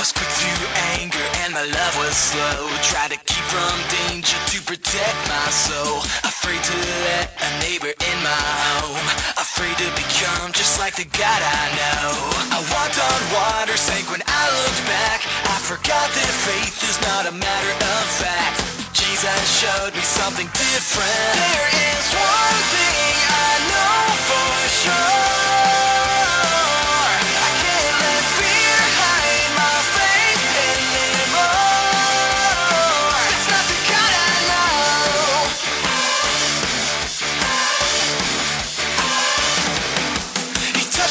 was quick to anger and my love was slow. Tried to keep from danger to protect my soul. Afraid to let a neighbor in my home. Afraid to become just like the God I know. I walked on water, sank when I looked back. I forgot that faith is not a matter of fact. Jesus showed me something different.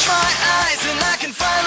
My eyes and I can finally